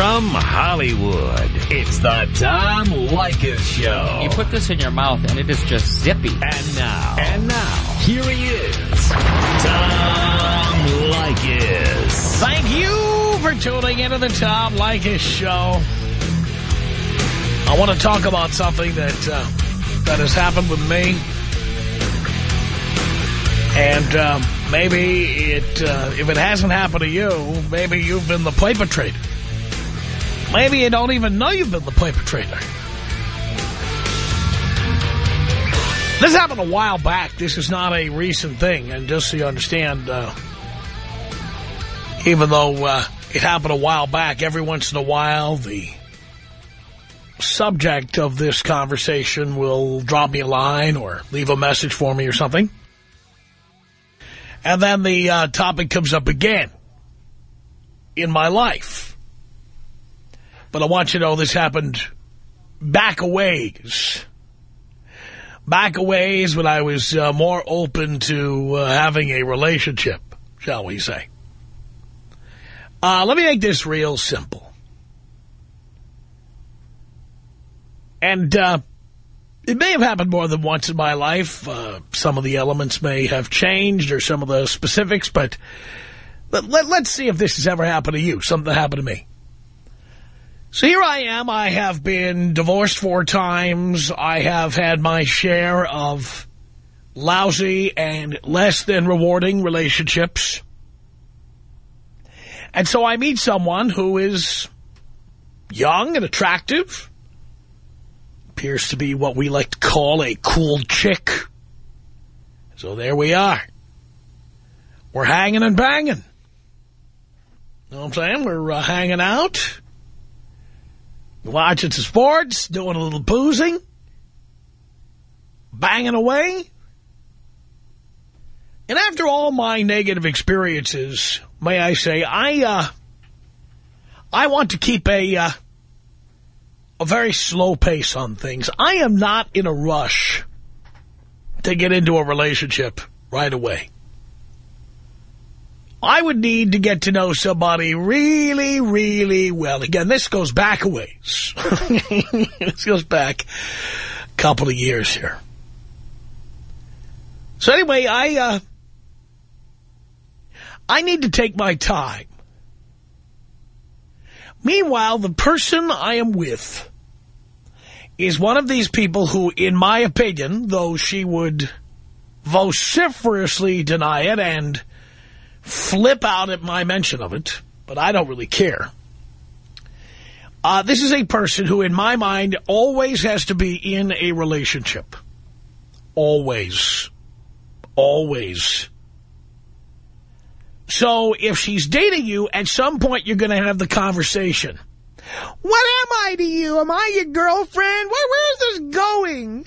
From Hollywood, it's the Tom Leykis Show. You put this in your mouth and it is just zippy. And now. And now. Here he is. Tom Leykis. Thank you for tuning into the Tom Leykis Show. I want to talk about something that uh, that has happened with me. And um, maybe it, uh, if it hasn't happened to you, maybe you've been the perpetrator. Maybe you don't even know you've been the perpetrator. This happened a while back. This is not a recent thing. And just so you understand, uh, even though uh, it happened a while back, every once in a while, the subject of this conversation will drop me a line or leave a message for me or something. And then the uh, topic comes up again in my life. But I want you to know this happened back a ways. Back a ways when I was uh, more open to uh, having a relationship, shall we say. Uh, let me make this real simple. And uh, it may have happened more than once in my life. Uh, some of the elements may have changed or some of the specifics, but let, let, let's see if this has ever happened to you, something that happened to me. So here I am. I have been divorced four times. I have had my share of lousy and less than rewarding relationships. And so I meet someone who is young and attractive. Appears to be what we like to call a cool chick. So there we are. We're hanging and banging. You know what I'm saying? We're uh, hanging out watching some sports, doing a little boozing, banging away. And after all my negative experiences, may I say, I uh, I want to keep a uh, a very slow pace on things. I am not in a rush to get into a relationship right away. I would need to get to know somebody really, really well. Again, this goes back a ways. this goes back a couple of years here. So anyway, I, uh, I need to take my time. Meanwhile, the person I am with is one of these people who, in my opinion, though she would vociferously deny it and flip out at my mention of it, but I don't really care. Uh, this is a person who, in my mind, always has to be in a relationship. Always. Always. So if she's dating you, at some point you're going to have the conversation. What am I to you? Am I your girlfriend? Where, where is this going?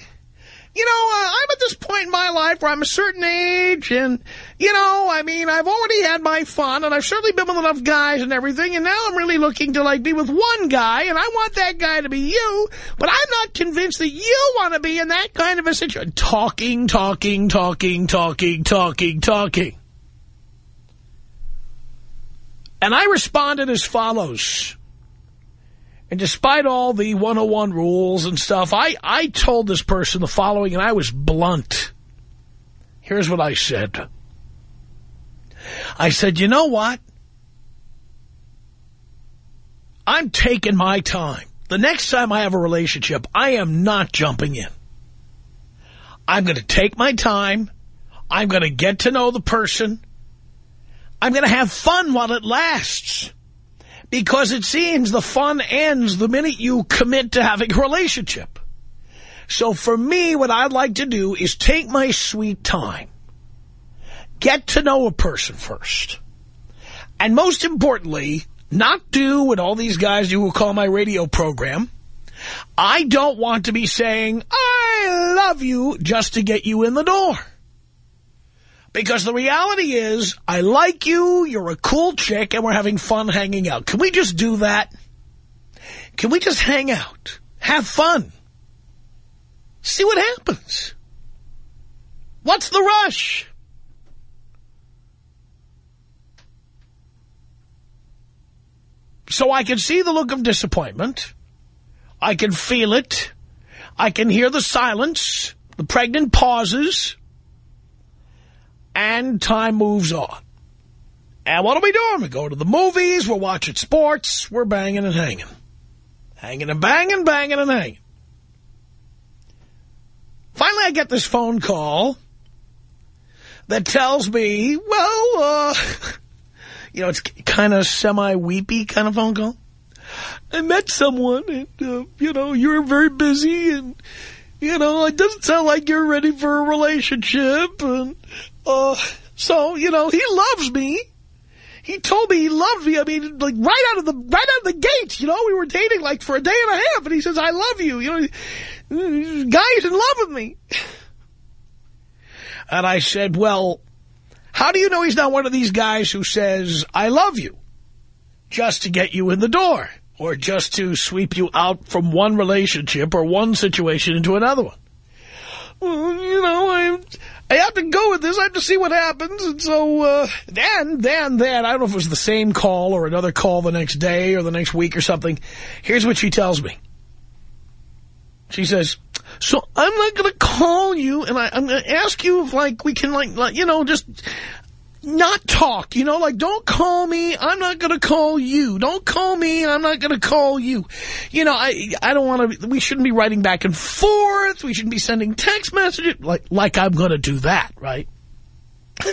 You know, uh, I'm at this point in my life where I'm a certain age and, you know, I mean, I've already had my fun and I've certainly been with enough guys and everything and now I'm really looking to, like, be with one guy and I want that guy to be you, but I'm not convinced that you want to be in that kind of a situation. Talking, talking, talking, talking, talking, talking. And I responded as follows. And despite all the 101 rules and stuff, I, I told this person the following, and I was blunt. Here's what I said. I said, you know what? I'm taking my time. The next time I have a relationship, I am not jumping in. I'm going to take my time. I'm going to get to know the person. I'm going to have fun while it lasts because it seems the fun ends the minute you commit to having a relationship. So for me, what I'd like to do is take my sweet time. Get to know a person first. And most importantly, not do what all these guys do who call my radio program. I don't want to be saying, I love you just to get you in the door. Because the reality is, I like you, you're a cool chick, and we're having fun hanging out. Can we just do that? Can we just hang out? Have fun? See what happens. What's the rush? So I can see the look of disappointment. I can feel it. I can hear the silence, the pregnant pauses, and time moves on. And what are we doing? We go to the movies, we're watching sports, we're banging and hanging. Hanging and banging, banging and hanging. Finally, I get this phone call that tells me, well, uh, you know, it's kind of semi-weepy kind of phone call. I met someone, and, uh, you know, you're very busy, and, you know, it doesn't sound like you're ready for a relationship, and, uh, so, you know, he loves me. He told me he loved me. I mean, like, right out of the, right out of the gates, you know, we were dating, like, for a day and a half, and he says, I love you. You know, guy's in love with me. And I said, well, how do you know he's not one of these guys who says, I love you, just to get you in the door, or just to sweep you out from one relationship or one situation into another one? Well, you know, I I have to go with this. I have to see what happens. And so uh, then, then, then, I don't know if it was the same call or another call the next day or the next week or something. Here's what she tells me. She says, so I'm not going to call you, and I, am going to ask you if, like, we can, like, like, you know, just not talk, you know, like, don't call me, I'm not going to call you. Don't call me, I'm not going to call you. You know, I I don't want to, we shouldn't be writing back and forth. We shouldn't be sending text messages, like, like I'm going to do that, right?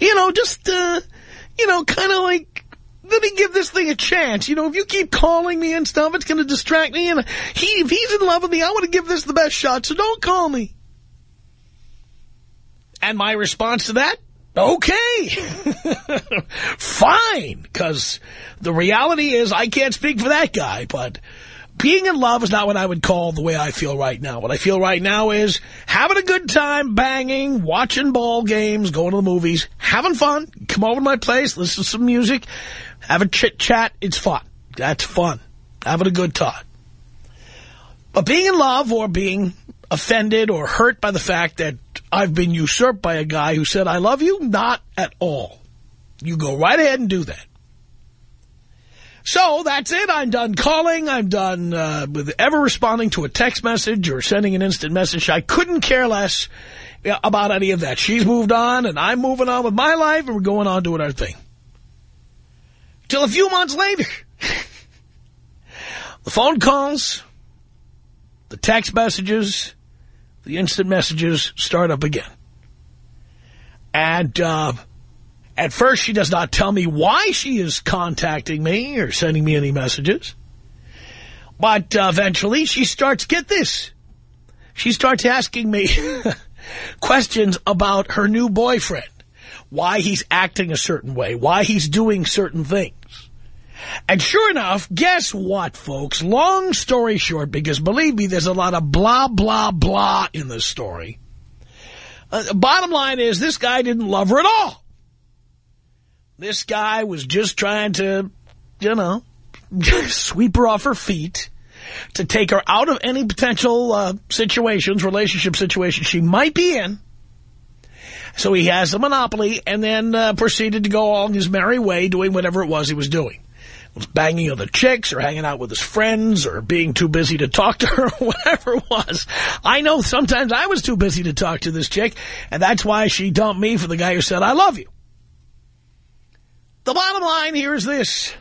you know, just, uh, you know, kind of like, let me give this thing a chance. You know, if you keep calling me and stuff, it's going to distract me. And he, if he's in love with me, I want to give this the best shot, so don't call me. And my response to that? Okay. Fine. Because the reality is I can't speak for that guy, but being in love is not what I would call the way I feel right now. What I feel right now is having a good time, banging, watching ball games, going to the movies, having fun, come over to my place, listen to some music, have a chit-chat. It's fun. That's fun. Having a good time. But being in love or being offended or hurt by the fact that I've been usurped by a guy who said, I love you, not at all. You go right ahead and do that. So that's it. I'm done calling. I'm done uh, with ever responding to a text message or sending an instant message. I couldn't care less about any of that. She's moved on, and I'm moving on with my life, and we're going on doing our thing. Till a few months later, the phone calls, the text messages, the instant messages start up again. And uh, at first, she does not tell me why she is contacting me or sending me any messages. But uh, eventually, she starts, get this, she starts asking me questions about her new boyfriend why he's acting a certain way, why he's doing certain things. And sure enough, guess what, folks? Long story short, because believe me, there's a lot of blah, blah, blah in this story. Uh, bottom line is this guy didn't love her at all. This guy was just trying to, you know, sweep her off her feet to take her out of any potential uh, situations, relationship situations she might be in so he has the monopoly and then uh, proceeded to go on his merry way doing whatever it was he was doing. Banging other chicks or hanging out with his friends or being too busy to talk to her, or whatever it was. I know sometimes I was too busy to talk to this chick, and that's why she dumped me for the guy who said, I love you. The bottom line here is this.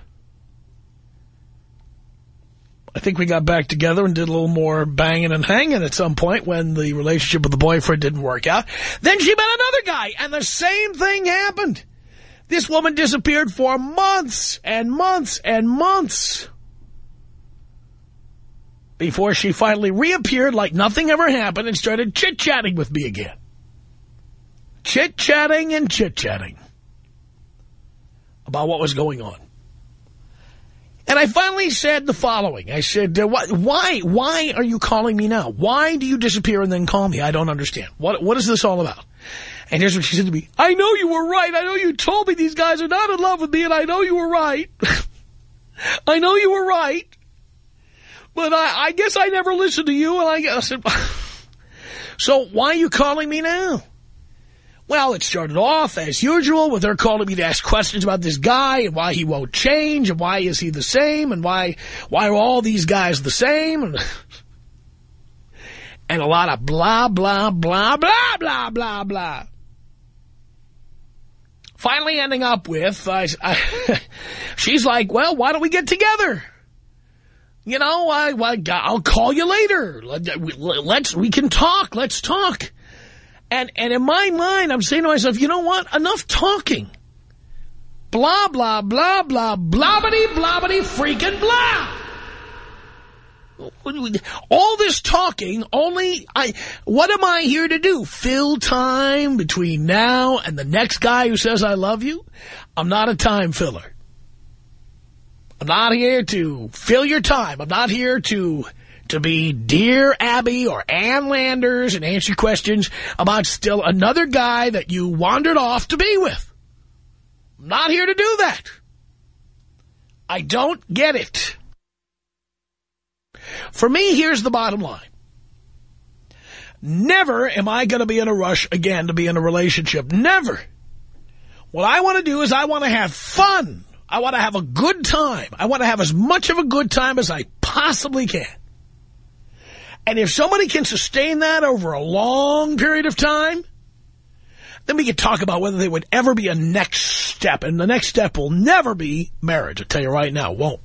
I think we got back together and did a little more banging and hanging at some point when the relationship with the boyfriend didn't work out. Then she met another guy, and the same thing happened. This woman disappeared for months and months and months before she finally reappeared like nothing ever happened and started chit-chatting with me again. Chit-chatting and chit-chatting about what was going on. And I finally said the following. I said, uh, why, why are you calling me now? Why do you disappear and then call me? I don't understand. What, what is this all about? And here's what she said to me. I know you were right. I know you told me these guys are not in love with me, and I know you were right. I know you were right. But I, I guess I never listened to you, and I guess... so why are you calling me now? Well, it started off, as usual, with her calling me to ask questions about this guy and why he won't change and why is he the same and why why are all these guys the same and, and a lot of blah, blah, blah, blah, blah, blah, blah. Finally ending up with, uh, I, I, uh, she's like, well, why don't we get together? You know, I, I, I'll call you later. Let's, we can talk. Let's talk. And, and in my mind, I'm saying to myself, you know what? Enough talking. Blah, blah, blah, blah, blobbity, blobbity, freaking blah. All this talking, only, I. what am I here to do? Fill time between now and the next guy who says I love you? I'm not a time filler. I'm not here to fill your time. I'm not here to to be Dear Abby or Ann Landers and answer questions about still another guy that you wandered off to be with. I'm not here to do that. I don't get it. For me, here's the bottom line. Never am I going to be in a rush again to be in a relationship. Never. What I want to do is I want to have fun. I want to have a good time. I want to have as much of a good time as I possibly can. And if somebody can sustain that over a long period of time, then we can talk about whether there would ever be a next step. And the next step will never be marriage. I'll tell you right now, won't.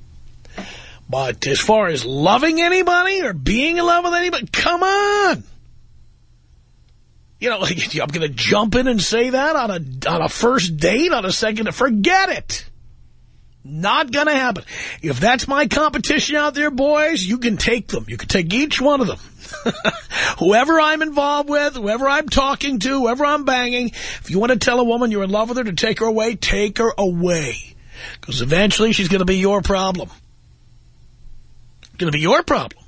But as far as loving anybody or being in love with anybody, come on. You know, I'm going to jump in and say that on a on a first date, on a second. Forget it. Not going to happen. If that's my competition out there, boys, you can take them. You can take each one of them. whoever I'm involved with, whoever I'm talking to, whoever I'm banging, if you want to tell a woman you're in love with her to take her away, take her away. Because eventually she's going to be your problem. Going to be your problem.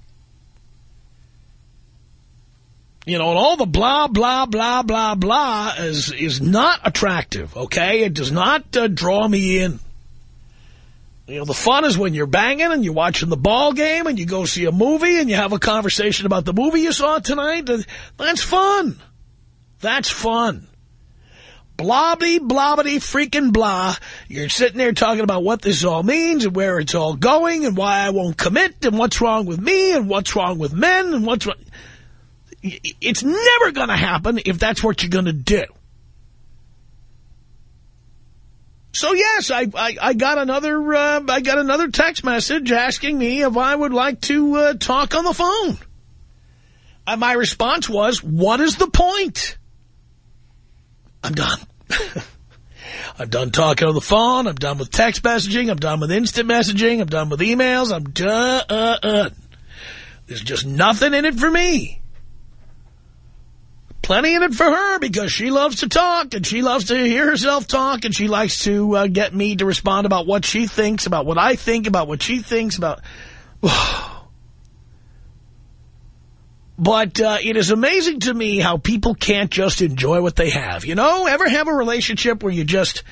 You know, and all the blah, blah, blah, blah, blah is, is not attractive, okay? It does not uh, draw me in. You know, the fun is when you're banging and you're watching the ball game and you go see a movie and you have a conversation about the movie you saw tonight. That's fun. That's fun. Blobby, blobbity, freaking blah. You're sitting there talking about what this all means and where it's all going and why I won't commit and what's wrong with me and what's wrong with men and what's wrong. It's never going to happen if that's what you're going to do. So yes, I, I, I got another uh, I got another text message asking me if I would like to uh, talk on the phone. And my response was, "What is the point?" I'm done. I'm done talking on the phone. I'm done with text messaging. I'm done with instant messaging. I'm done with emails. I'm done. There's just nothing in it for me plenty in it for her because she loves to talk and she loves to hear herself talk and she likes to uh, get me to respond about what she thinks, about what I think, about what she thinks, about... But uh, it is amazing to me how people can't just enjoy what they have. You know, ever have a relationship where you just,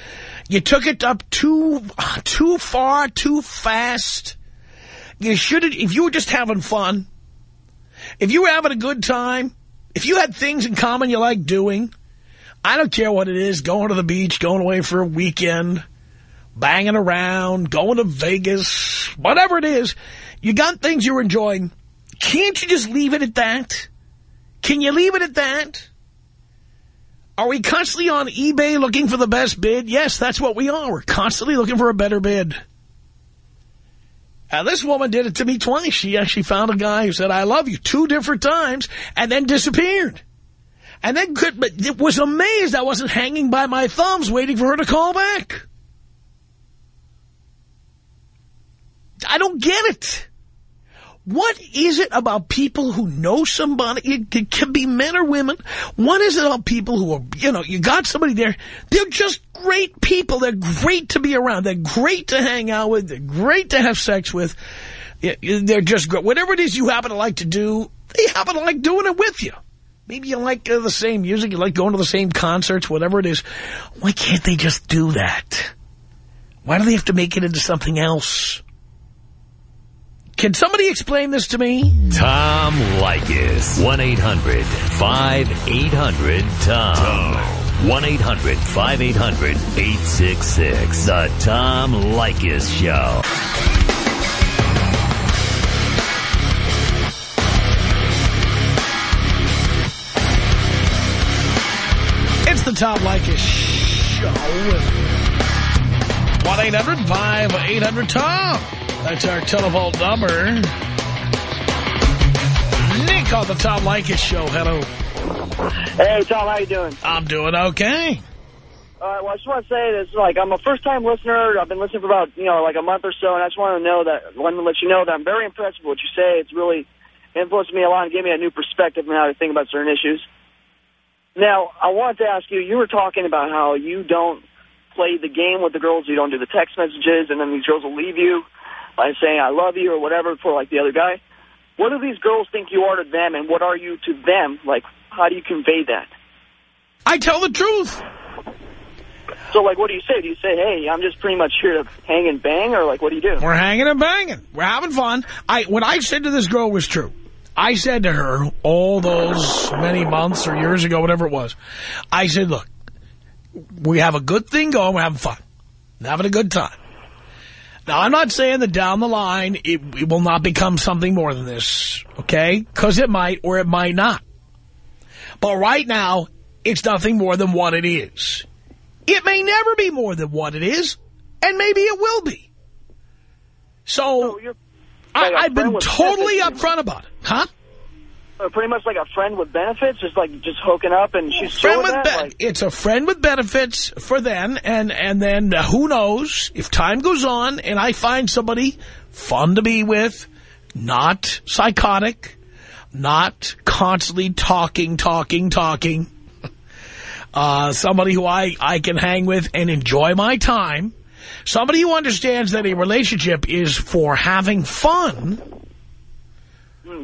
you took it up too, too far, too fast? You should if you were just having fun, if you were having a good time, if you had things in common you like doing, I don't care what it is, going to the beach, going away for a weekend, banging around, going to Vegas, whatever it is, you got things you're enjoying. Can't you just leave it at that? Can you leave it at that? Are we constantly on eBay looking for the best bid? Yes, that's what we are. We're constantly looking for a better bid. Now, this woman did it to me twice. She actually found a guy who said, I love you, two different times, and then disappeared. And then could, but it was amazed I wasn't hanging by my thumbs waiting for her to call back. I don't get it. What is it about people who know somebody? It can be men or women. What is it about people who are, you know, you got somebody there. They're just great people. They're great to be around. They're great to hang out with. They're great to have sex with. They're just great. Whatever it is you happen to like to do, they happen to like doing it with you. Maybe you like uh, the same music. You like going to the same concerts, whatever it is. Why can't they just do that? Why do they have to make it into something else? Can somebody explain this to me? Tom Leykis. 1-800-5800-TOM. 1-800-5800-866. The Tom Leykis Show. It's the Tom Leykis Show. 1-800-5800-TOM. That's our telephone number. Nick on the Tom Leykis Show. Hello. Hey, Tom, how you doing? I'm doing okay. All right, well, I just want to say this. Like, I'm a first-time listener. I've been listening for about, you know, like a month or so, and I just want to know that, want to let you know that I'm very impressed with what you say. It's really influenced me a lot and gave me a new perspective on how to think about certain issues. Now, I wanted to ask you, you were talking about how you don't play the game with the girls, you don't do the text messages, and then these girls will leave you by saying, I love you, or whatever, for, like, the other guy. What do these girls think you are to them, and what are you to them? Like, how do you convey that? I tell the truth. So, like, what do you say? Do you say, hey, I'm just pretty much here to hang and bang, or, like, what do you do? We're hanging and banging. We're having fun. I What I said to this girl was true. I said to her all those many months or years ago, whatever it was, I said, look, we have a good thing going. We're having fun. We're having a good time. Now, I'm not saying that down the line it, it will not become something more than this, okay? Because it might or it might not. But right now, it's nothing more than what it is. It may never be more than what it is, and maybe it will be. So, So I, I've been totally upfront about it. Huh? Uh, pretty much like a friend with benefits, just like just hooking up, and she's friend with with that. Like, it's a friend with benefits for then, and and then uh, who knows if time goes on and I find somebody fun to be with, not psychotic, not constantly talking, talking, talking. Uh, somebody who I, I can hang with and enjoy my time. Somebody who understands that a relationship is for having fun.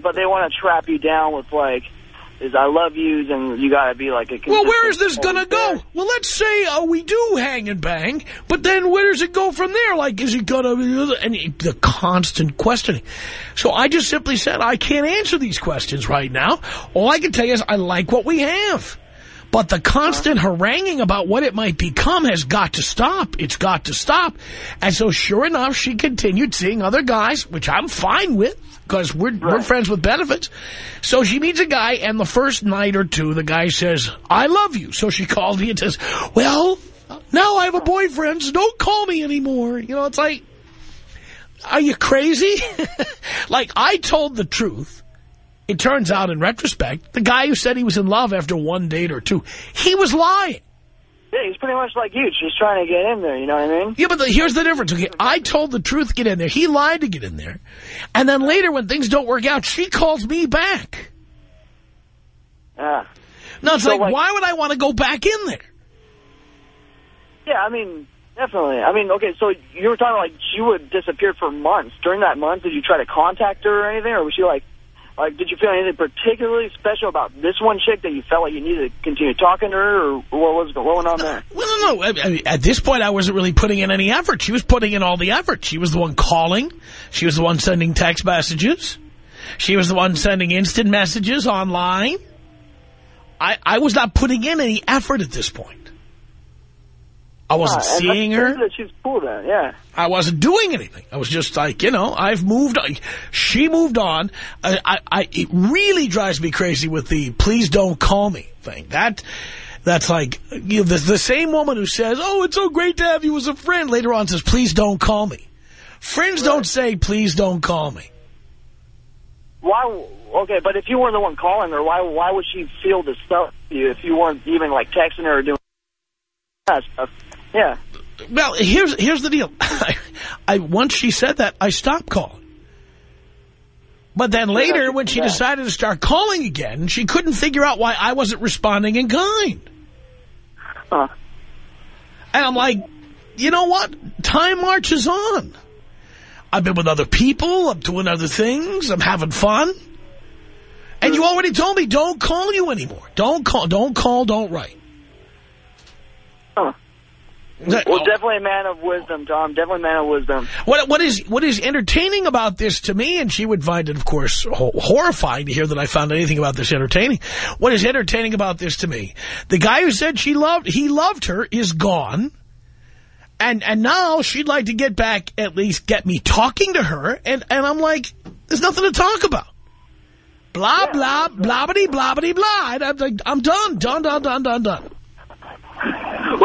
But they want to trap you down with like, is I love yous, and you got to be like a. Well, where is this going to go? Well, let's say uh, we do hang and bang, but then where does it go from there? Like, is it going to... And the constant questioning. So I just simply said, I can't answer these questions right now. All I can tell you is I like what we have. But the constant haranguing about what it might become has got to stop. It's got to stop. And so sure enough, she continued seeing other guys, which I'm fine with because we're, we're friends with benefits. So she meets a guy, and the first night or two, the guy says, I love you. So she called me and says, well, now I have a boyfriend, so don't call me anymore. You know, it's like, are you crazy? like, I told the truth. It turns out, in retrospect, the guy who said he was in love after one date or two, he was lying. Yeah, he's pretty much like you. She's trying to get in there. You know what I mean? Yeah, but the, here's the difference. Okay, I told the truth, get in there. He lied to get in there. And then later, when things don't work out, she calls me back. Yeah. No, it's So, like, like- why would I want to go back in there? Yeah, I mean, definitely. I mean, okay, so you were talking like she would disappear for months. During that month, did you try to contact her or anything, or was she like, like, did you feel anything particularly special about this one chick that you felt like you needed to continue talking to her, or what was going on there? Well, no, no. I- I- At this point, I wasn't really putting in any effort. She was putting in all the effort. She was the one calling. She was the one sending text messages. She was the one sending instant messages online. I, I was not putting in any effort at this point. I wasn't Ah, seeing her. She's cool then, yeah. I wasn't doing anything. I was just like, you know, I've moved on. She moved on. I, I, I, it really drives me crazy with the please don't call me thing. That, that's like, you know, the, the same woman who says, oh, it's so great to have you as a friend, later on says, please don't call me. Friends don't say, please don't call me. Why? Okay, but if you weren't the one calling her, why? Why would she feel this stuff you if you weren't even like texting her or doing that stuff? Yeah. Well, here's, here's the deal. I, I, once she said that, I stopped calling. But then later, when she decided to start calling again, she couldn't figure out why I wasn't responding in kind. Huh. And I'm like, you know what? Time marches on. I've been with other people. I'm doing other things. I'm having fun. And you already told me, don't call you anymore. Don't call, don't call, don't write. Huh. Well, definitely a man of wisdom, Tom. Definitely a man of wisdom. What what is what is entertaining about this to me, and she would find it, of course, ho horrifying to hear that I found anything about this entertaining. What is entertaining about this to me? The guy who said she loved he loved her is gone, and and now she'd like to get back, at least get me talking to her, and and I'm like, there's nothing to talk about. Blah Yeah. blah blobbity blobbity blah. I'm like, I'm done, done, done, done, done, done.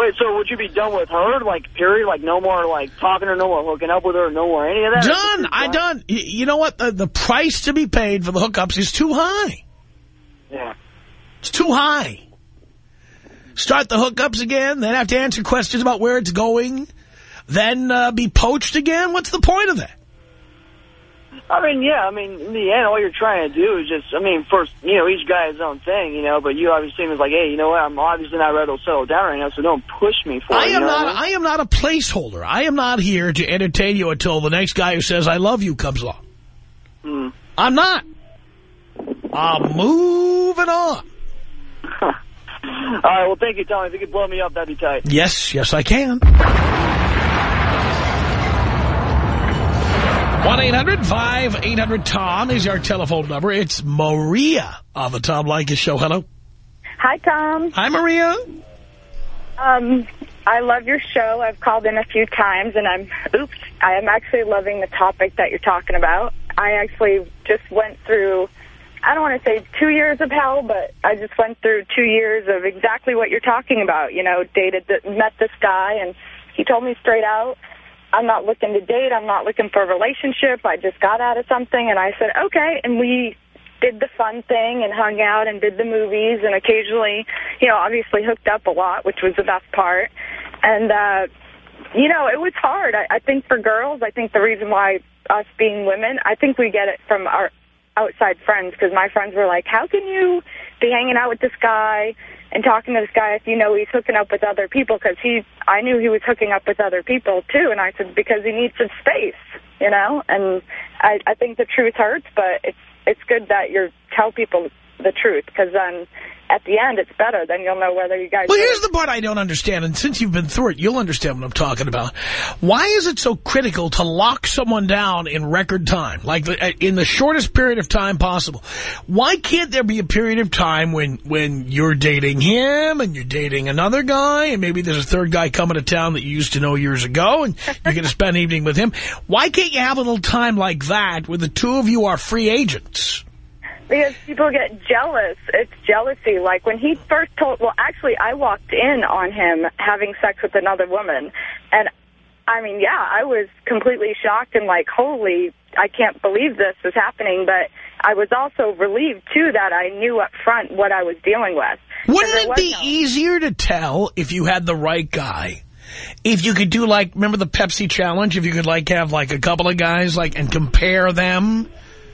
Wait, so would you be done with her, like, period? Like, no more, like, talking to her, no more hooking up with her, no more any of that? Done. I done. You know what? The, the price to be paid for the hookups is too high. Yeah. It's too high. Start the hookups again, then have to answer questions about where it's going, then uh, be poached again. What's the point of that? I mean, yeah, I mean, in the end, all you're trying to do is just, I mean, first, you know, each guy his own thing, you know, but you obviously seem like, hey, you know what, I'm obviously not ready to settle down right now, so don't push me for I it. you am know not. I I am not a placeholder. I am not here to entertain you until the next guy who says "I love you" comes along. mean? I'm not. I'm moving on. Hmm. All right, well, thank you, Tommy. If you could blow me up, that'd be tight. Yes, yes, I can. 1-800-5800-TOM is our telephone number. It's Maria on the Tom Leykis Show. Hello. Hi, Tom. Hi, Maria. Um, I love your show. I've called in a few times, and I'm, oops, I am actually loving the topic that you're talking about. I actually just went through, I don't want to say two years of hell, but I just went through two years of exactly what you're talking about. You know, dated, met this guy, and he told me straight out, I'm not looking to date. I'm not looking for a relationship. I just got out of something, and I said, okay. And we did the fun thing and hung out and did the movies and occasionally, you know, obviously hooked up a lot, which was the best part. And, uh, you know, it was hard. I, I think for girls, I think the reason why us being women, I think we get it from our outside friends because my friends were like, how can you be hanging out with this guy and talking to this guy if you know he's hooking up with other people? Because he, I knew he was hooking up with other people too. And I said, because he needs some space, you know? And I, I think the truth hurts, but it's, it's good that you tell people the truth because then at the end it's better. Then you'll know whether you guys... Well, here's the part I don't understand, and since you've been through it, you'll understand what I'm talking about. Why is it so critical to lock someone down in record time, like the, uh, in the shortest period of time possible? Why can't there be a period of time when, when you're dating him and you're dating another guy, and maybe there's a third guy coming to town that you used to know years ago, and you're going to spend an evening with him? Why can't you have a little time like that where the two of you are free agents? Because people get jealous. It's jealousy. Like when he first told, well, actually, I walked in on him having sex with another woman. And I mean, yeah, I was completely shocked and like, holy, I can't believe this is happening. But I was also relieved, too, that I knew up front what I was dealing with. Wouldn't it be no- easier to tell if you had the right guy? If you could do like, remember the Pepsi challenge? If you could like have like a couple of guys like and compare them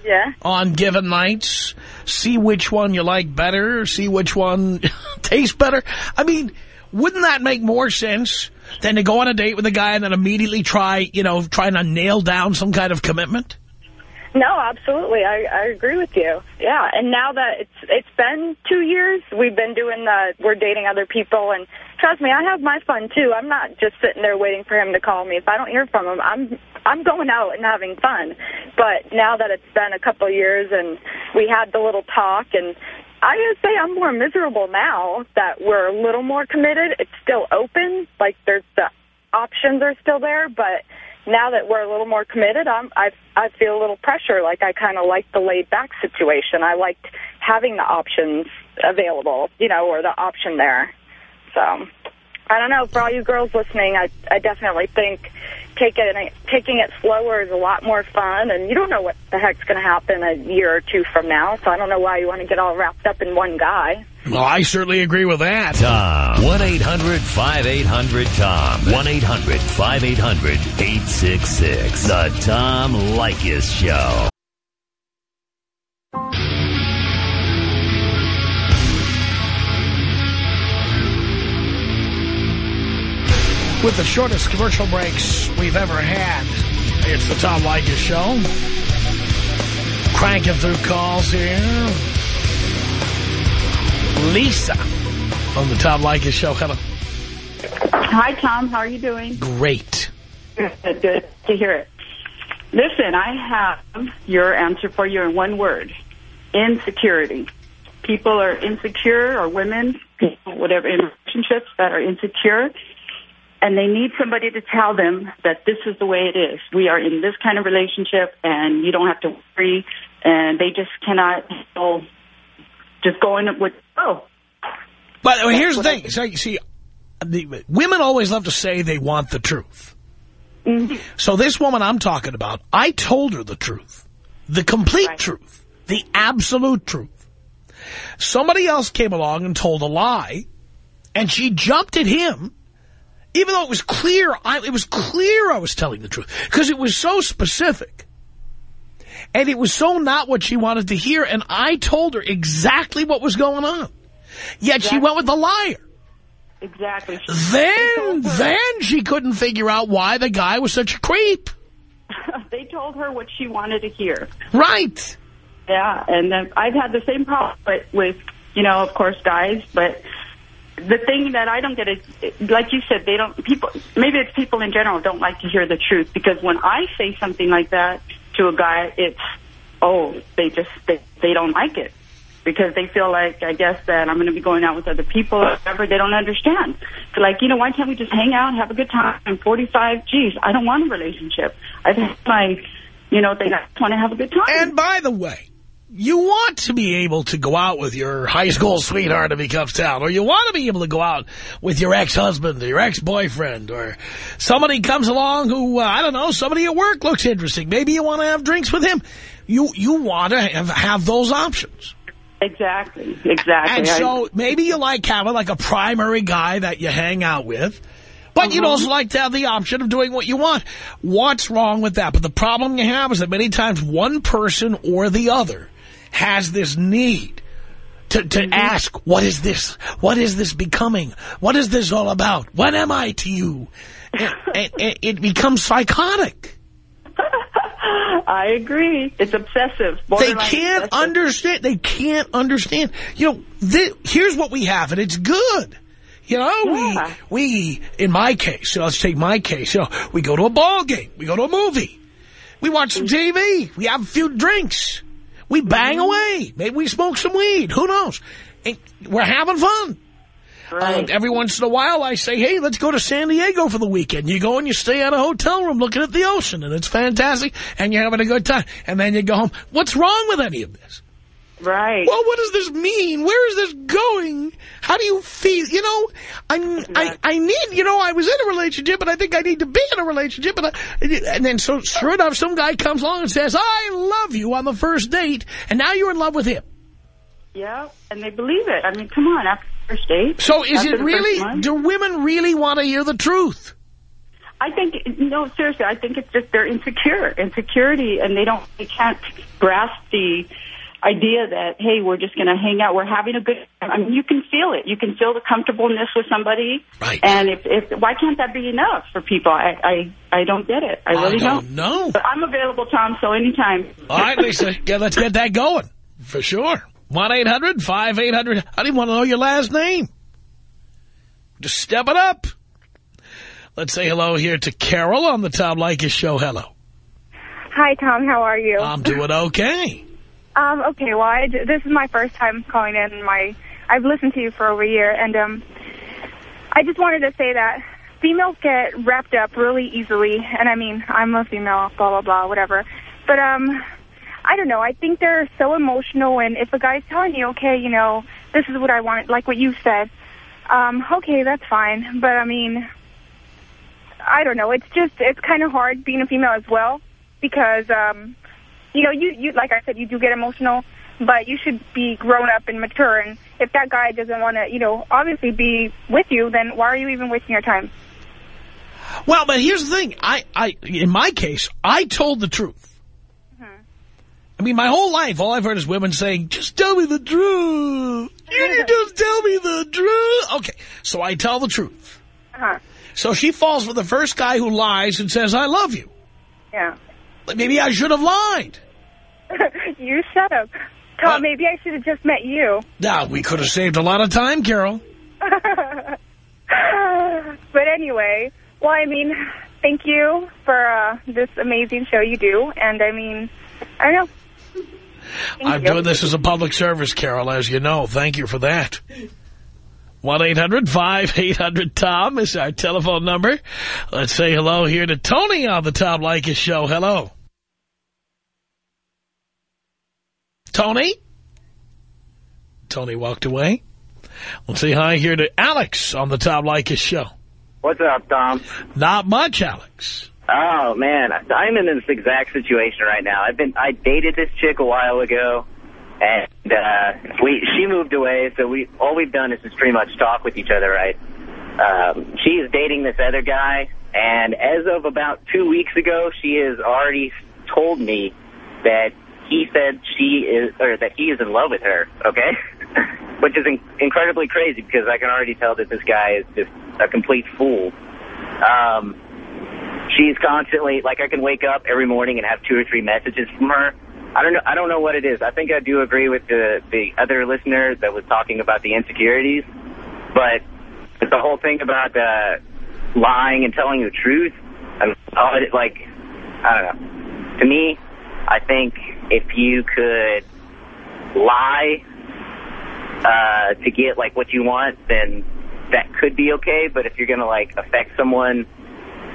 Yeah. on given nights, see which one you like better, see which one tastes better. I mean, wouldn't that make more sense than to go on a date with a guy and then immediately try, you know, trying to nail down some kind of commitment? No, absolutely. I, I agree with you. Yeah, and now that it's it's been two years, we've been doing the we're dating other people, and trust me, I have my fun too. I'm not just sitting there waiting for him to call me. If I don't hear from him, I'm I'm going out and having fun. But now that it's been a couple years and we had the little talk, and I gotta say I'm more miserable now that we're a little more committed. It's still open, like there's the options are still there, but now that we're a little more committed, I'm, I I feel a little pressure. Like I kind of like the laid back situation. I liked having the options available, you know, or the option there. So I don't know. For all you girls listening, I I definitely think taking it taking it slower is a lot more fun, and you don't know what the heck's going to happen a year or two from now. So I don't know why you want to get all wrapped up in one guy. Well, I certainly agree with that. Tom. 1-800-5800-TOM. 1-800-5800-866. The Tom Leykis Show. With the shortest commercial breaks we've ever had, it's the Tom Leykis Show. Cranking through calls here. Lisa on the Tom Leykis Show. Hello. Hi, Tom. How are you doing? Great. Good, good to hear it. Listen, I have your answer for you in one word. Insecurity. People are insecure, or women, people, whatever, in relationships that are insecure, and they need somebody to tell them that this is the way it is. We are in this kind of relationship, and you don't have to worry, and they just cannot handle just going with, oh. But uh, here's the thing. So, you see, the, women always love to say they want the truth. Mm-hmm. So this woman I'm talking about, I told her the truth. The complete Right. truth. The absolute truth. Somebody else came along and told a lie, and she jumped at him, even though it was clear, I, it was clear I was telling the truth, because it was so specific. And it was so not what she wanted to hear, and I told her exactly what was going on. Yet she went with the liar. Exactly. Then, then she couldn't figure out why the guy was such a creep. they told her what she wanted to hear. Right. Yeah, and then I've had the same problem with, with, you know, of course, guys. But the thing that I don't get is, like you said, they don't. People, maybe it's people in general don't like to hear the truth because when I say something like that to a guy, it's oh, they just they, they don't like it because they feel like I guess that I'm going to be going out with other people or whatever. They don't understand. So like, you know, why can't we just hang out, and have a good time? I'm 45. Geez, I don't want a relationship. I've had my, you know, they just want to have a good time. And by the way, you want to be able to go out with your high school sweetheart if he comes down, or you want to be able to go out with your ex-husband or your ex-boyfriend, or somebody comes along who, uh, I don't know, somebody at work looks interesting. Maybe you want to have drinks with him. You, you want to have, have those options. Exactly, exactly. And I- so maybe you like having like a primary guy that you hang out with, but you'd also like to have the option of doing what you want. What's wrong with that? But the problem you have is that many times one person or the other has this need to, to mm-hmm. ask, what is this? What is this becoming? What is this all about? What am I to you? And, and- and it becomes psychotic. I agree. It's obsessive. They can't obsessive. understand. They can't understand. You know, thi- here's what we have, and it's good. You know, Yeah. we, we, in my case, so let's take my case, you know, we go to a ball game, we go to a movie, we watch some mm-hmm. TV, we have a few drinks, we bang away, maybe we smoke some weed, who knows? And we're having fun. Right. Um, every once in a while, I say, hey, let's go to San Diego for the weekend. You go and you stay at a hotel room looking at the ocean, and it's fantastic, and you're having a good time. And then you go home. What's wrong with any of this? right. Well, what does this mean? Where is this going? How do you feel? You know, I, I, I need, you know, I was in a relationship, and I think I need to be in a relationship. And, I, and then, so sure enough, some guy comes along and says, I love you on the first date, and now you're in love with him. yeah, and they believe it. I mean, come on, after the first date. So is it really, do women really want to hear the truth? I think no, seriously. I think it's just they're insecure, insecurity, and they don't, they can't grasp the idea that hey, we're just going to hang out, we're having a good. time. I mean, you can feel it. You can feel the comfortableness with somebody, Right. And if, if why can't that be enough for people? I I, I don't get it. I really don't know. But I'm available, Tom. So anytime. All right, Lisa, yeah, let's get that going, for sure. 1-800-5800. I didn't want to know your last name. Just step it up. Let's say hello here to Carol on the Tom Leykis show. Hello. Hi, Tom. How are you? I'm doing okay. Um, okay, well, I, this is my first time calling in. My I've listened to you for over a year, and um, I just wanted to say that females get wrapped up really easily, and I mean, I'm a female, blah, blah, blah, whatever. But, um, I don't know. I think they're so emotional, and if a guy's telling you, okay, you know, this is what I want, like what you said, um, okay, that's fine. But, I mean, I don't know. It's just, it's kind of hard being a female as well, because, um, you know, you, you like I said, you do get emotional, but you should be grown up and mature. And if that guy doesn't want to, you know, obviously be with you, then why are you even wasting your time? Well, but here's the thing. I, I, in my case, I told the truth. I mean, my whole life, all I've heard is women saying, just tell me the truth. You just tell me the truth. Okay, so I tell the truth. Uh-huh. So she falls for the first guy who lies and says, I love you. Yeah. Maybe I should have lied. you shut up. Tom, What? maybe I should have just met you. Now, we could have saved a lot of time, Carol. but anyway, well, I mean, thank you for uh, this amazing show you do. And I mean, I don't know. Thank I'm you. doing this as a public service, Carol, as you know. Thank you for that. 1-800-5800-TOM is our telephone number. Let's say hello here to Tony on the Tom Leykis show. Hello. Tony? Tony walked away. Let's say hi here to Alex on the Tom Leykis show. What's up, Tom? Not much, Alex. Oh man, I'm in this exact situation right now. I've been I dated this chick a while ago, and uh, we she moved away, so we all we've done is just pretty much talk with each other, right? Um, she is dating this other guy, and as of about two weeks ago, she has already told me that he said she is or that he is in love with her. Okay. Which is in incredibly crazy because I can already tell that this guy is just a complete fool. Um, she's constantly like I can wake up every morning and have two or three messages from her. I don't know. I don't know what it is. I think I do agree with the the other listener that was talking about the insecurities, but the whole thing about uh, lying and telling the truth. It, like I don't know. To me, I think if you could lie uh, to get like what you want, then that could be okay. But if you're gonna like affect someone,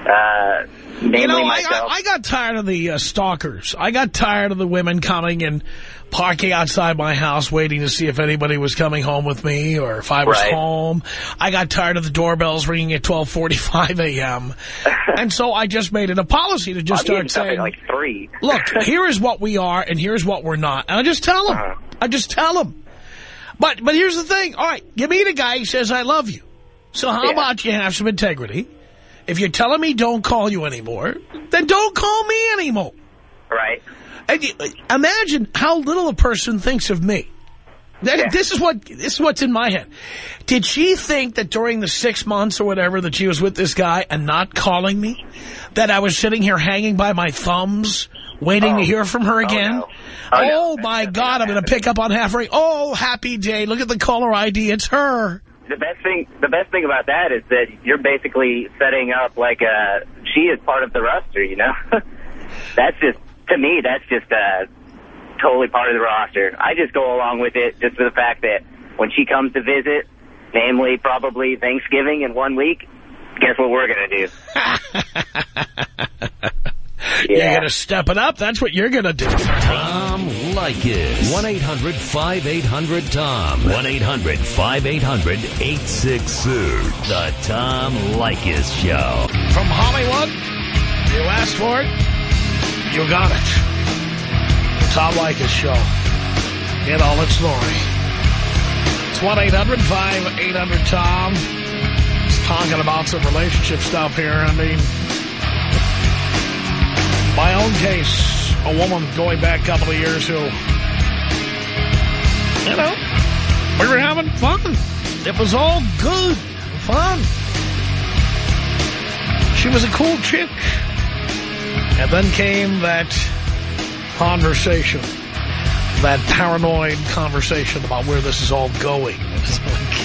uh, namely You know, I, I, I got tired of the uh, stalkers. I got tired of the women coming and parking outside my house waiting to see if anybody was coming home with me or if I was Right. home. I got tired of the doorbells ringing at 12.45 a.m. and so I just made it a policy to just I'm start saying, like three. look, here is what we are and here's what we're not. And I just tell them. Uh-huh. I just tell them. But, but here's the thing. All right, you meet a guy who says, I love you. So how Yeah. about you have some integrity? If you're telling me don't call you anymore, then don't call me anymore. right. And you, imagine how little a person thinks of me. That, Yeah. This is what this is what's in my head. Did she think that during the six months or whatever that she was with this guy and not calling me, that I was sitting here hanging by my thumbs, waiting to Oh. hear from her Oh, again? no. Oh, no. Oh, my God! I'm going to pick up on half ring. Oh, happy day! Look at the caller ID. It's her. The best thing, the best thing about that is that you're basically setting up like a she is part of the roster. You know, that's just to me. That's just uh, totally part of the roster. I just go along with it just for the fact that when she comes to visit, namely probably Thanksgiving in one week, guess what we're gonna do? You're going to step it up. That's what you're going to do. Tom Leykis. 1-800-5800-TOM. 1-800-5800-866. The Tom Leykis Show. From Hollywood, you asked for it, you got it. Tom Leykis Show in all its glory. It's 1-800-5800-TOM. It's talking about some relationship stuff here. I mean, my own case, a woman going back a couple of years who, you know, we were having fun. It was all good, fun. She was a cool chick. And then came that conversation, that paranoid conversation about where this is all going. Like,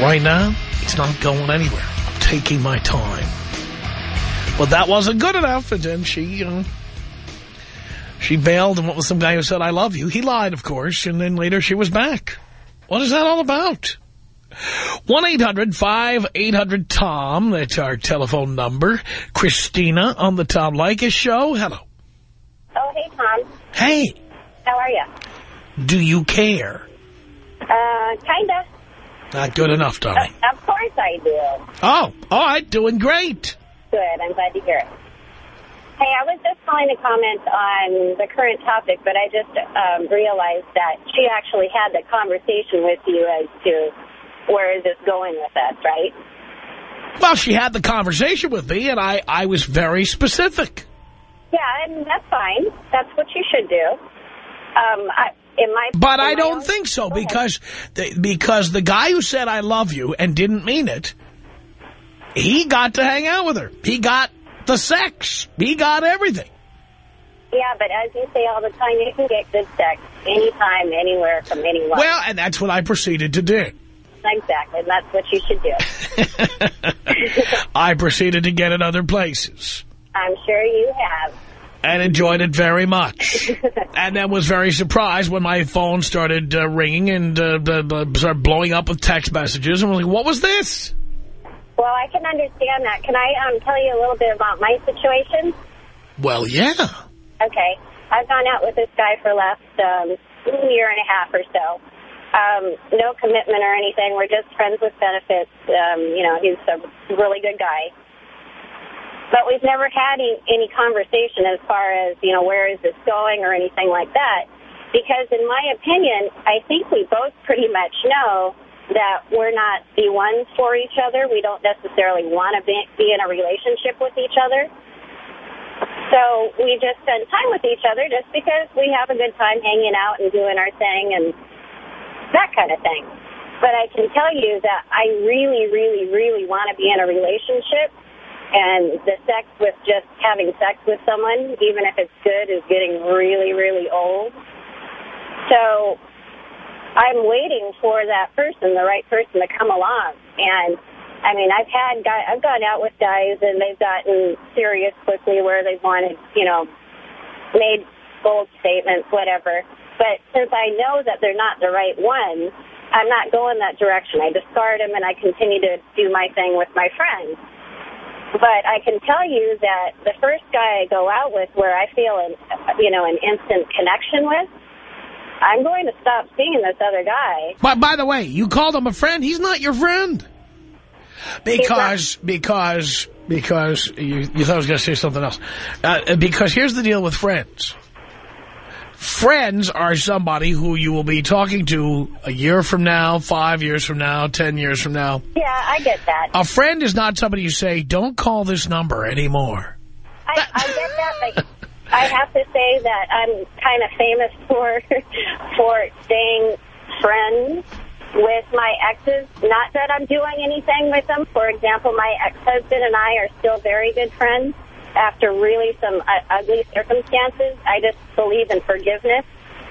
right now, it's not going anywhere. I'm taking my time. But that wasn't good enough, and then she, you know, she bailed and went with some guy who said, I love you. He lied, of course, and then later she was back. What is that all about? 1-800-5800-TOM. That's our telephone number. Christina on the Tom Leykis show. Hello. Oh, hey, Tom. Hey, How are you? do you care? Uh, kinda. Not good enough, Uh, of course I do. Oh, all right, doing great. Good. I'm glad to hear it. Hey, I was just calling to comment on the current topic, but I just um, realized that she actually had the conversation with you as to where is this going with us, right? Well, she had the conversation with me, and I, I was very specific. Yeah, and that's fine. That's what you should do. Um, I, in my, But in I my don't own- think so, because the, because the guy who said I love you and didn't mean it, he got to hang out with her. He got the sex. He got everything. Yeah, but as you say all the time, you can get good sex anytime, anywhere, from anyone. Well, and that's what I proceeded to do. Exactly. That's what you should do. I proceeded to get it other places. I'm sure you have. and enjoyed it very much. and then was very surprised when my phone started uh, ringing and uh, uh, started blowing up with text messages. And was like, what was this? Well, I can understand that. Can I um, tell you a little bit about my situation? Well, yeah. Okay. I've gone out with this guy for the last um, year and a half or so. Um, no commitment or anything. We're just friends with benefits. Um, you know, he's a really good guy. But we've never had any, any conversation as far as, you know, where is this going or anything like that. Because in my opinion, I think we both pretty much know that we're not the ones for each other. We don't necessarily want to be, be in a relationship with each other. So we just spend time with each other just because we have a good time hanging out and doing our thing and that kind of thing. But I can tell you that I really, really, really want to be in a relationship and the sex with just having sex with someone, even if it's good, is getting really, really old. So I'm waiting for that person, the right person, to come along. And I mean, I've had guys, I've gone out with guys, and they've gotten serious quickly, where they've wanted, you know, made bold statements, whatever. But since I know that they're not the right one, I'm not going that direction. I discard them, and I continue to do my thing with my friends. But I can tell you that the first guy I go out with where I feel an, you know, an instant connection with, I'm going to stop seeing this other guy. But by the way, you called him a friend. He's not your friend. Because, because, because, you, you thought I was going to say something else. Uh, because here's the deal with friends. Friends are somebody who you will be talking to a year from now, five years from now, ten years from now. Yeah, I get that. A friend is not somebody you say, don't call this number anymore. I, I get that, but I have to say that I'm kind of famous for for staying friends with my exes. Not that I'm doing anything with them. For example, my ex-husband and I are still very good friends after really some uh, ugly circumstances. I just believe in forgiveness,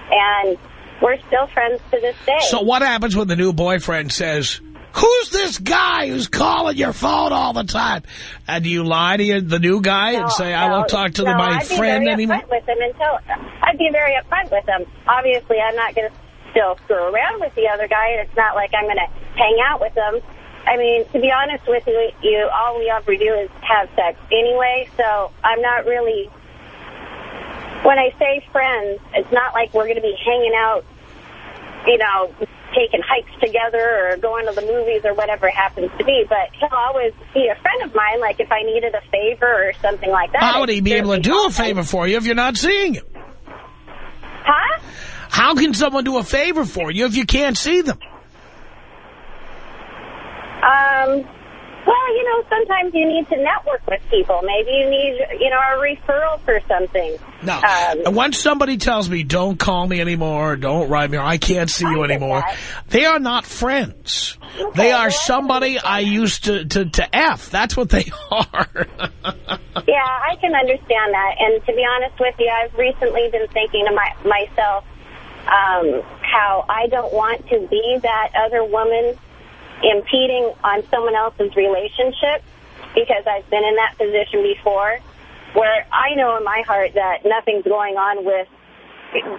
and we're still friends to this day. So what happens when the new boyfriend says, who's this guy who's calling your phone all the time? And do you lie to your, the new guy No, and say, I no, won't talk to no, my I'd be friend very anymore? upfront with him until I'd be very upfront with him. Obviously, I'm not going to still screw around with the other guy, and it's not like I'm going to hang out with him. I mean, to be honest with you, you all we ever do is have sex anyway, so I'm not really. When I say friends, it's not like we're going to be hanging out, you know, taking hikes together or going to the movies or whatever happens to be. But he'll always be a friend of mine. Like if I needed a favor or something like that. How would he be able to do a favor for you if you're not seeing him? Huh? How can someone do a favor for you if you can't see them? Um, well, you know, sometimes you need to network with people. Maybe you need, you know, a referral for something. No. Um, Once somebody tells me, don't call me anymore, don't write me, or I can't see you I get anymore, that. they are not friends. Okay, they well, are I somebody I used to, to, to F. That's what they are. Yeah, I can understand that. And to be honest with you, I've recently been thinking to my, myself um, how I don't want to be that other woman impeding on someone else's relationship because I've been in that position before where I know in my heart that nothing's going on with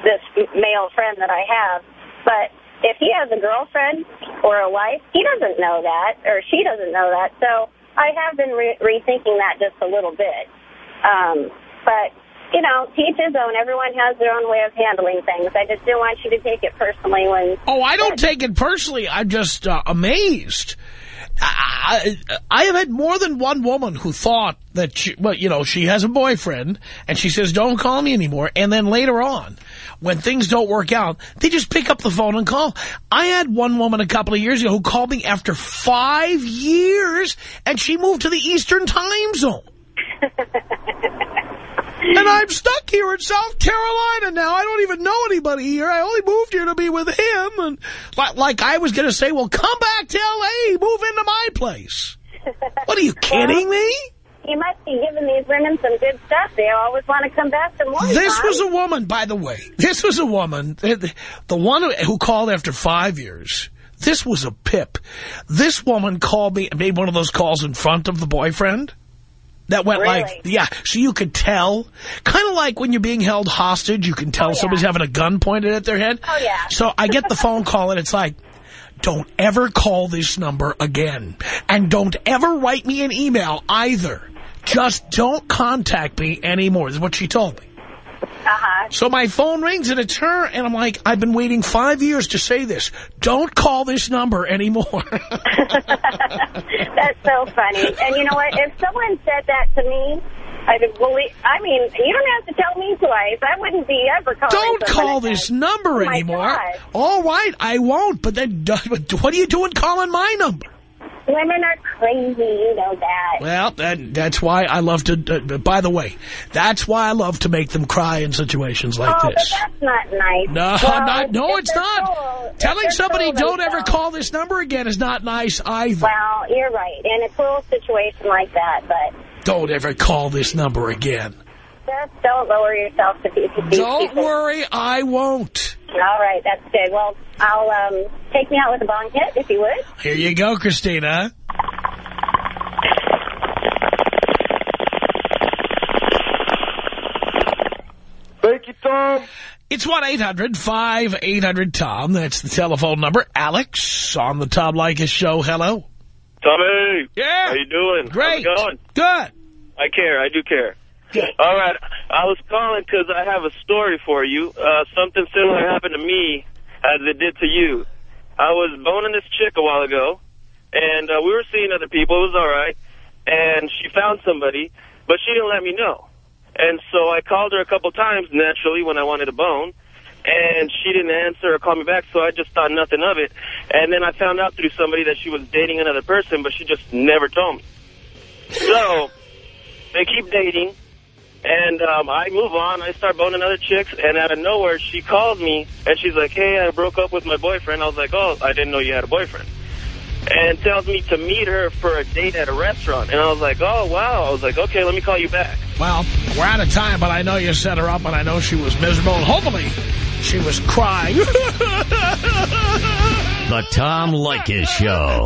this male friend that I have. But if he has a girlfriend or a wife, he doesn't know that or she doesn't know that. So I have been re rethinking that just a little bit. Um, but, you know, teach his own. Everyone has their own way of handling things. I just didn't want you to take it personally when... Oh, I don't take it personally. I'm just uh, amazed. I, I, I have had more than one woman who thought that, she, well, you know, she has a boyfriend, and she says, don't call me anymore. And then later on, when things don't work out, they just pick up the phone and call. I had one woman a couple of years ago who called me after five years, and she moved to the Eastern time zone. And I'm stuck here in South Carolina now. I don't even know anybody here. I only moved here to be with him. And like, like I was going to say, well, come back to L.A., move into my place. What, are you kidding me? You must be giving these women some good stuff. They always want to come back for more. This Tom. was a woman, by the way. This was a woman. The, one who, who called after five years, This was a pip. This woman called me and made one of those calls in front of the boyfriend. That went Really? like, yeah, so you could tell. Kind of like when you're being held hostage, you can tell Oh, yeah. somebody's having a gun pointed at their head. Oh, yeah. So I get the phone call and it's like, don't ever call this number again. And don't ever write me an email either. Just don't contact me anymore, is what she told me. Uh-huh. So my phone rings and it's her, and I'm like, I've been waiting five years to say this. Don't call this number anymore. That's so funny. And you know what? If someone said that to me, I would believe. I mean, you don't have to tell me twice. I wouldn't be ever calling. Don't call this number Oh, anymore. All right, I won't. But then, what are you doing calling my number? Women are crazy. You know that. Well, that, that's why I love to. Uh, by the way, that's why I love to make them cry in situations like oh, this. that's not nice. No, Well, not, no, it's not. Telling somebody don't ever call this number again is not nice either. Well, you're right. In a cruel situation like that, but Don't ever call this number again. Just don't lower yourself to these these Don't people. worry, I won't. All right, that's good. Well, I'll um, take me out with a bong hit, if you would. Here you go, Christina. Thank you, Tom. It's 1-800-5800-TOM. That's the telephone number. Alex on the Tom Leykis show. Hello. Tommy. Yeah. How you doing? Great. How's it going? Good. I care. I do care. All right. I was calling because I have a story for you. Uh, something similar happened to me as it did to you. I was boning this chick a while ago, and uh, we were seeing other people. It was all right. And she found somebody, but she didn't let me know. And so I called her a couple times, naturally, when I wanted a bone. And she didn't answer or call me back, so I just thought nothing of it. And then I found out through somebody that she was dating another person, but she just never told me. So they keep dating, and um, I move on. I start boning other chicks, and out of nowhere, she calls me, and she's like, hey, I broke up with my boyfriend. I was like, oh, I didn't know you had a boyfriend. And tells me to meet her for a date at a restaurant. And I was like, oh, wow. I was like, okay, let me call you back. Well, we're out of time, but I know you set her up, and I know she was miserable. And hopefully, she was crying. The Tom Leykis Show.